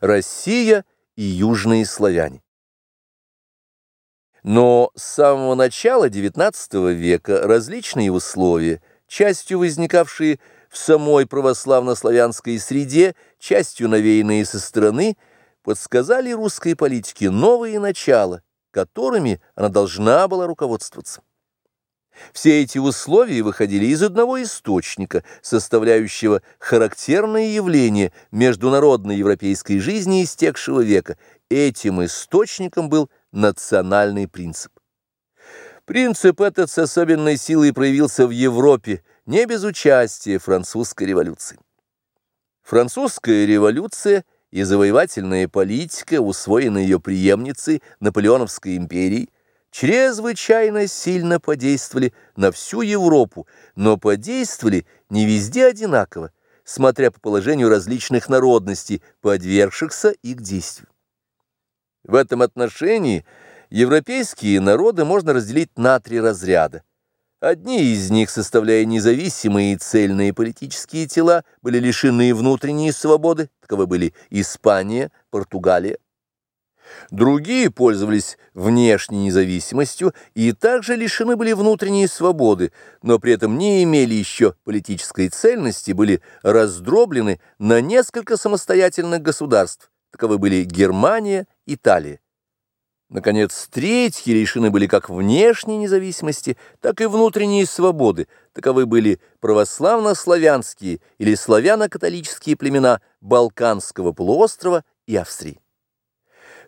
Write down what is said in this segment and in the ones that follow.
Россия и южные славяне. Но с самого начала XIX века различные условия, частью возникавшие в самой православно-славянской среде, частью навеянные со стороны, подсказали русской политике новые начала, которыми она должна была руководствоваться. Все эти условия выходили из одного источника, составляющего характерное явление международной европейской жизни истекшего века. Этим источником был национальный принцип. Принцип этот с особенной силой проявился в Европе, не без участия французской революции. Французская революция и завоевательная политика, усвоенная ее преемницей Наполеоновской империи, чрезвычайно сильно подействовали на всю Европу, но подействовали не везде одинаково, смотря по положению различных народностей, подвергшихся их действию. В этом отношении европейские народы можно разделить на три разряда. Одни из них, составляя независимые и цельные политические тела, были лишены внутренней свободы, таковы были Испания, Португалия. Другие пользовались внешней независимостью и также лишены были внутренней свободы, но при этом не имели еще политической цельности, были раздроблены на несколько самостоятельных государств. Таковы были Германия, Италия. Наконец, третьи лишены были как внешней независимости, так и внутренней свободы. Таковы были православно-славянские или славяно-католические племена Балканского полуострова и Австрии.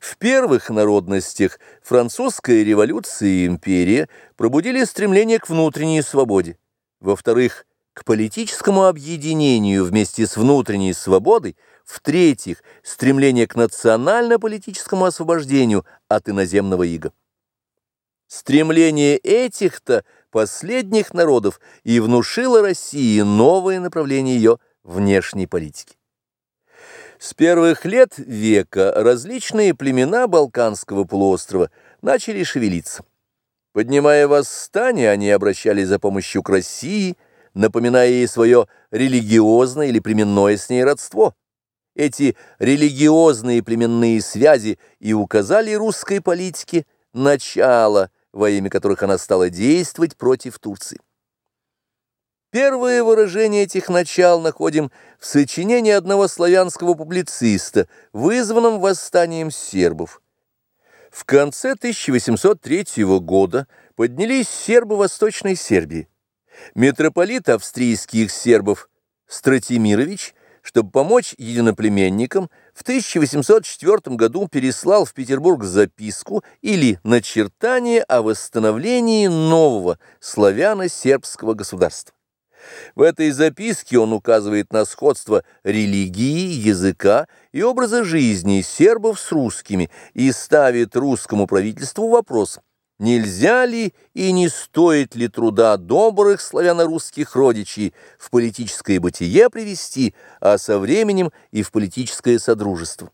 В первых народностях французская революция и империя пробудили стремление к внутренней свободе. Во-вторых, к политическому объединению вместе с внутренней свободой. В-третьих, стремление к национально-политическому освобождению от иноземного ига. Стремление этих-то последних народов и внушило России новое направление ее внешней политики. С первых лет века различные племена Балканского полуострова начали шевелиться. Поднимая восстание, они обращались за помощью к России, напоминая ей свое религиозное или племенное с ней родство. Эти религиозные племенные связи и указали русской политике начало, во имя которых она стала действовать против Турции. Первое выражение этих начал находим в сочинении одного славянского публициста, вызванном восстанием сербов. В конце 1803 года поднялись сербы Восточной Сербии. Митрополит австрийских сербов Стратимирович, чтобы помочь единоплеменникам, в 1804 году переслал в Петербург записку или начертание о восстановлении нового славяно-сербского государства. В этой записке он указывает на сходство религии, языка и образа жизни сербов с русскими и ставит русскому правительству вопрос, нельзя ли и не стоит ли труда добрых славяно-русских родичей в политическое бытие привести, а со временем и в политическое содружество.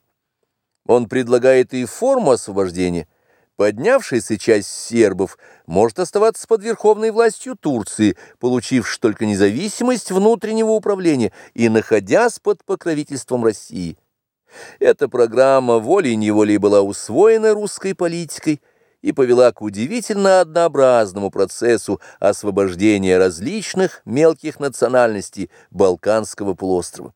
Он предлагает и форму освобождения – Поднявшаяся часть сербов может оставаться под верховной властью Турции, получивши только независимость внутреннего управления и находясь под покровительством России. Эта программа волей-неволей была усвоена русской политикой и повела к удивительно однообразному процессу освобождения различных мелких национальностей Балканского полуострова.